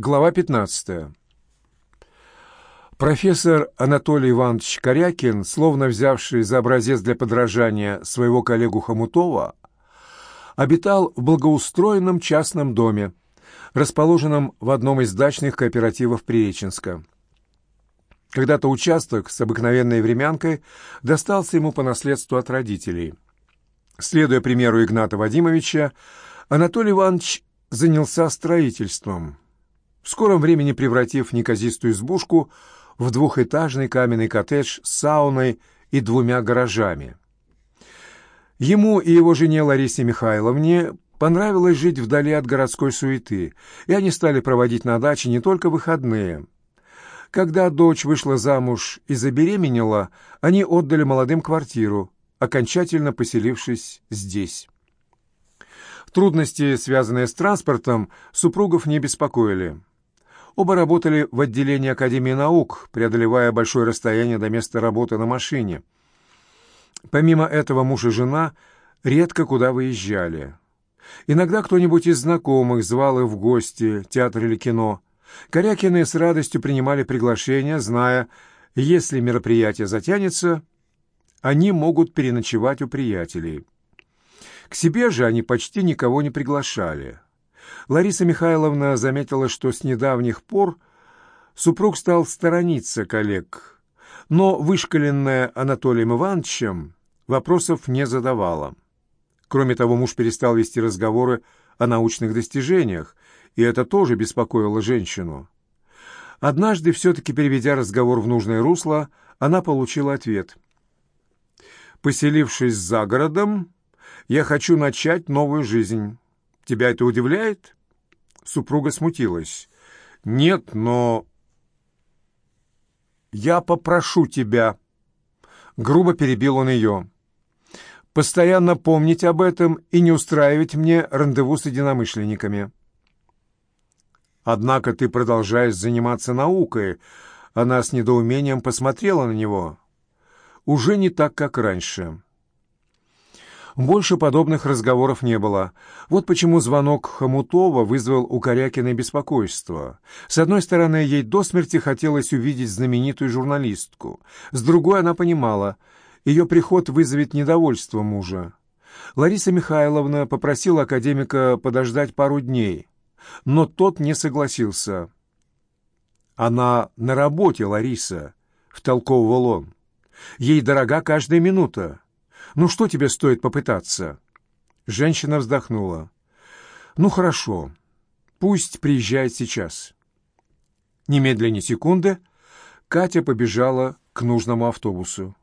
Глава 15. Профессор Анатолий Иванович Корякин, словно взявший за образец для подражания своего коллегу Хомутова, обитал в благоустроенном частном доме, расположенном в одном из дачных кооперативов Приреченска. Когда-то участок с обыкновенной времянкой достался ему по наследству от родителей. Следуя примеру Игната Вадимовича, Анатолий Иванович занялся строительством – в скором времени превратив неказистую избушку в двухэтажный каменный коттедж с сауной и двумя гаражами. Ему и его жене Ларисе Михайловне понравилось жить вдали от городской суеты, и они стали проводить на даче не только выходные. Когда дочь вышла замуж и забеременела, они отдали молодым квартиру, окончательно поселившись здесь. Трудности, связанные с транспортом, супругов не беспокоили. Оба работали в отделении Академии наук, преодолевая большое расстояние до места работы на машине. Помимо этого муж и жена редко куда выезжали. Иногда кто-нибудь из знакомых звал их в гости, театр или кино. Корякины с радостью принимали приглашения, зная, если мероприятие затянется, они могут переночевать у приятелей. К себе же они почти никого не приглашали. Лариса Михайловна заметила, что с недавних пор супруг стал сторониться коллег, но вышкаленная Анатолием Ивановичем вопросов не задавала. Кроме того, муж перестал вести разговоры о научных достижениях, и это тоже беспокоило женщину. Однажды, все-таки переведя разговор в нужное русло, она получила ответ. «Поселившись за городом, я хочу начать новую жизнь». Тебя это удивляет?» Супруга смутилась. «Нет, но...» «Я попрошу тебя...» Грубо перебил он ее. «Постоянно помнить об этом и не устраивать мне рандеву с единомышленниками». «Однако ты продолжаешь заниматься наукой». Она с недоумением посмотрела на него. «Уже не так, как раньше». Больше подобных разговоров не было. Вот почему звонок Хомутова вызвал у Корякиной беспокойство. С одной стороны, ей до смерти хотелось увидеть знаменитую журналистку. С другой, она понимала, ее приход вызовет недовольство мужа. Лариса Михайловна попросила академика подождать пару дней, но тот не согласился. «Она на работе, Лариса», — втолковывал он. «Ей дорога каждая минута». Ну что тебе стоит попытаться?» Женщина вздохнула. «Ну хорошо, пусть приезжает сейчас». Немедленно секунды Катя побежала к нужному автобусу.